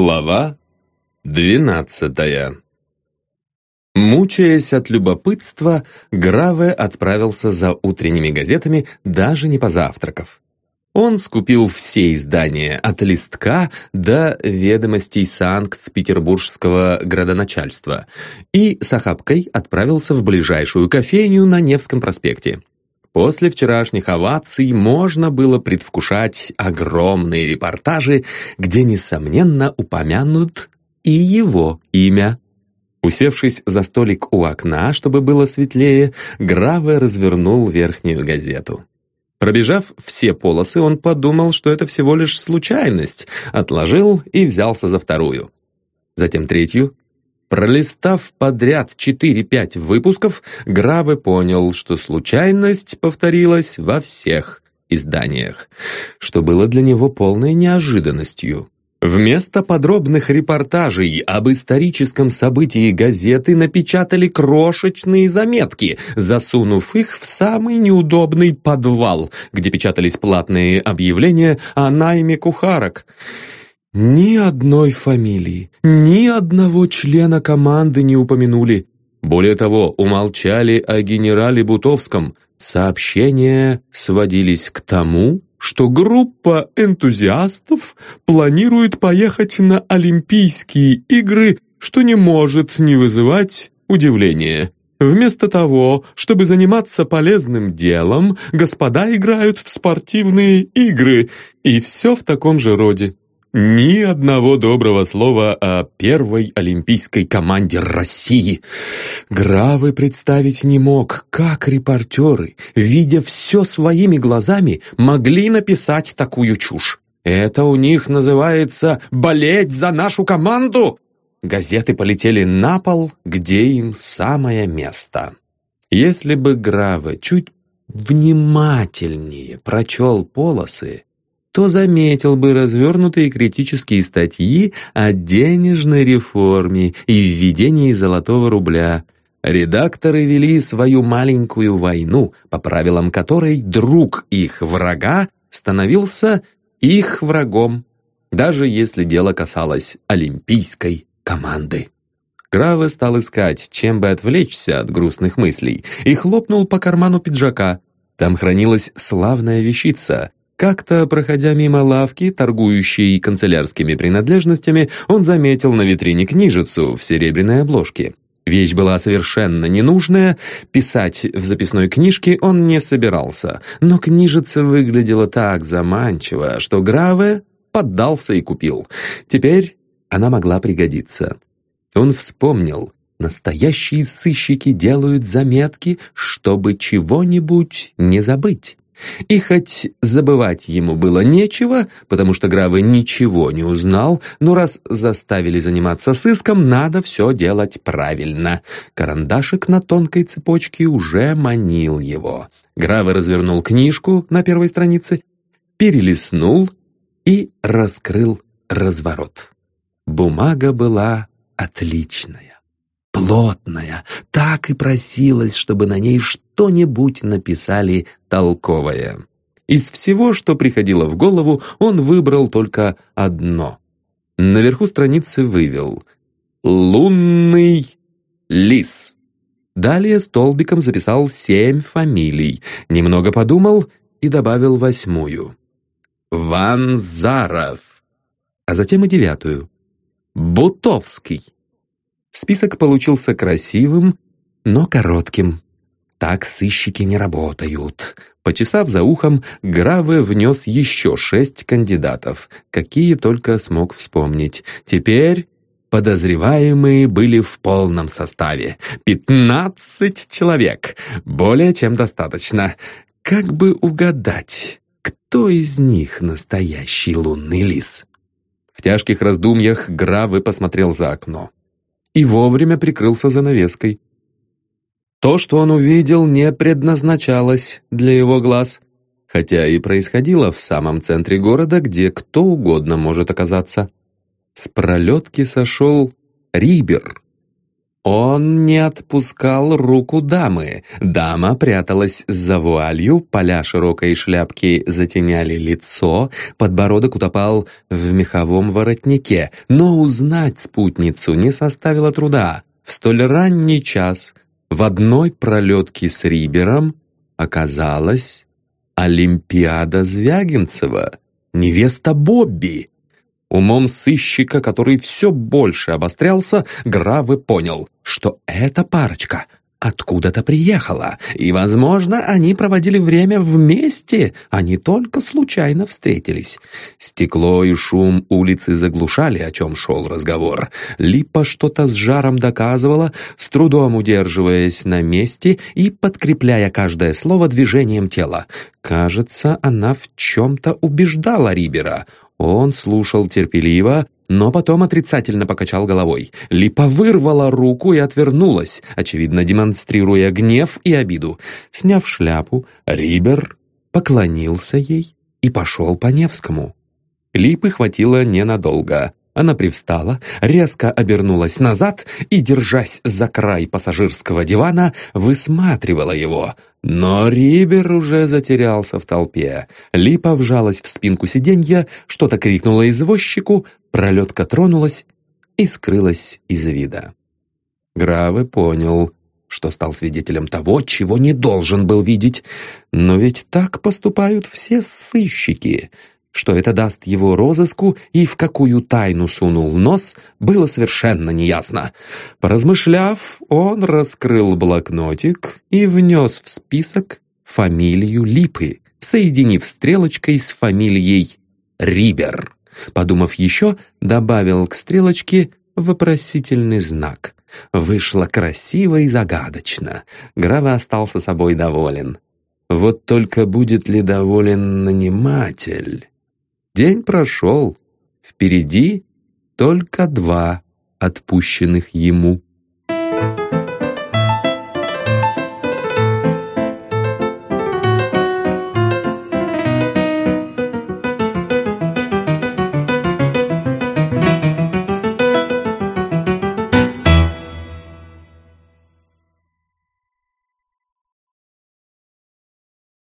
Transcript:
Глава двенадцатая Мучаясь от любопытства, Граве отправился за утренними газетами, даже не позавтракав. Он скупил все издания от листка до ведомостей Санкт-Петербургского градоначальства и с охапкой отправился в ближайшую кофейню на Невском проспекте. После вчерашних оваций можно было предвкушать огромные репортажи, где, несомненно, упомянут и его имя. Усевшись за столик у окна, чтобы было светлее, Граве развернул верхнюю газету. Пробежав все полосы, он подумал, что это всего лишь случайность, отложил и взялся за вторую. Затем третью, Пролистав подряд 4-5 выпусков, Граве понял, что случайность повторилась во всех изданиях, что было для него полной неожиданностью. Вместо подробных репортажей об историческом событии газеты напечатали крошечные заметки, засунув их в самый неудобный подвал, где печатались платные объявления о найме кухарок. Ни одной фамилии, ни одного члена команды не упомянули. Более того, умолчали о генерале Бутовском. Сообщения сводились к тому, что группа энтузиастов планирует поехать на Олимпийские игры, что не может не вызывать удивления. Вместо того, чтобы заниматься полезным делом, господа играют в спортивные игры, и все в таком же роде. Ни одного доброго слова о первой олимпийской команде России. Гравы представить не мог, как репортеры, видя все своими глазами, могли написать такую чушь. Это у них называется «болеть за нашу команду». Газеты полетели на пол, где им самое место. Если бы Гравы чуть внимательнее прочел полосы, то заметил бы развернутые критические статьи о денежной реформе и введении золотого рубля. Редакторы вели свою маленькую войну, по правилам которой друг их врага становился их врагом, даже если дело касалось олимпийской команды. Граве стал искать, чем бы отвлечься от грустных мыслей, и хлопнул по карману пиджака. Там хранилась славная вещица как-то, проходя мимо лавки, торгующей канцелярскими принадлежностями, он заметил на витрине книжицу в серебряной обложке. Вещь была совершенно ненужная, писать в записной книжке он не собирался, но книжица выглядела так заманчиво, что Граве поддался и купил. Теперь она могла пригодиться. Он вспомнил, настоящие сыщики делают заметки, чтобы чего-нибудь не забыть. И хоть забывать ему было нечего, потому что Гравы ничего не узнал, но раз заставили заниматься сыском, надо все делать правильно. Карандашик на тонкой цепочке уже манил его. Гравы развернул книжку на первой странице, перелистнул и раскрыл разворот. Бумага была отличная плотная, так и просилась, чтобы на ней что-нибудь написали толковое. Из всего, что приходило в голову, он выбрал только одно. Наверху страницы вывел «Лунный лис». Далее столбиком записал семь фамилий, немного подумал и добавил восьмую. Ванзаров. А затем и девятую. Бутовский. Список получился красивым, но коротким. Так сыщики не работают. Почесав за ухом, Граве внес еще шесть кандидатов, какие только смог вспомнить. Теперь подозреваемые были в полном составе. Пятнадцать человек. Более чем достаточно. Как бы угадать, кто из них настоящий лунный лис? В тяжких раздумьях Граве посмотрел за окно и вовремя прикрылся занавеской. То, что он увидел, не предназначалось для его глаз, хотя и происходило в самом центре города, где кто угодно может оказаться. С пролетки сошел Рибер. Он не отпускал руку дамы. Дама пряталась за вуалью, поля широкой шляпки затеняли лицо, подбородок утопал в меховом воротнике. Но узнать спутницу не составило труда. В столь ранний час в одной пролетке с Рибером оказалась Олимпиада Звягинцева, невеста Бобби. Умом сыщика, который все больше обострялся, Гравы понял, что эта парочка откуда-то приехала, и, возможно, они проводили время вместе, а не только случайно встретились. Стекло и шум улицы заглушали, о чем шел разговор. Липа что-то с жаром доказывала, с трудом удерживаясь на месте и подкрепляя каждое слово движением тела. Кажется, она в чем-то убеждала Рибера — он слушал терпеливо, но потом отрицательно покачал головой. Липа вырвала руку и отвернулась, очевидно демонстрируя гнев и обиду. Сняв шляпу, Рибер поклонился ей и пошел по Невскому. Липы хватило ненадолго. Она привстала, резко обернулась назад и, держась за край пассажирского дивана, высматривала его. Но Рибер уже затерялся в толпе. Липа вжалась в спинку сиденья, что-то крикнула извозчику, пролетка тронулась и скрылась из вида. Гравы понял, что стал свидетелем того, чего не должен был видеть. Но ведь так поступают все сыщики — что это даст его розыску и в какую тайну сунул нос, было совершенно неясно. Поразмышляв, он раскрыл блокнотик и внес в список фамилию Липы, соединив стрелочкой с фамилией Рибер. Подумав еще, добавил к стрелочке вопросительный знак. Вышло красиво и загадочно. Грава остался собой доволен. Вот только будет ли доволен наниматель? День прошел. Впереди только два отпущенных ему.